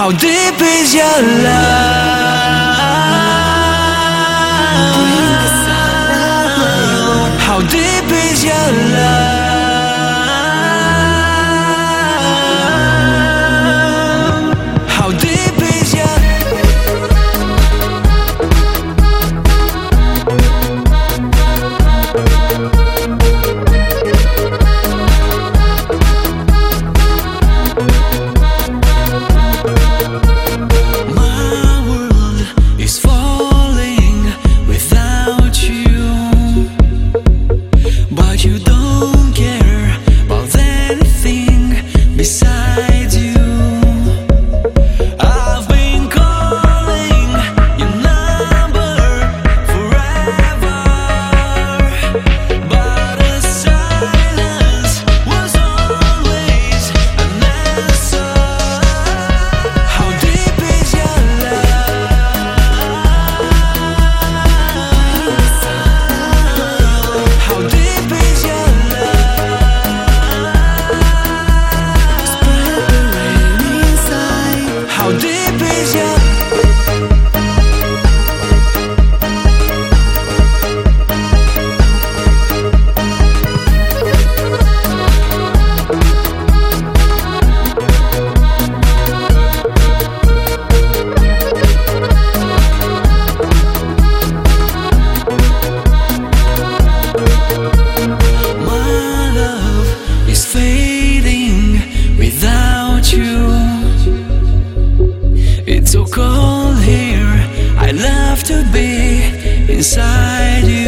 How deep is your love? How deep is your love? without you. It's so cold here, I love to be inside you.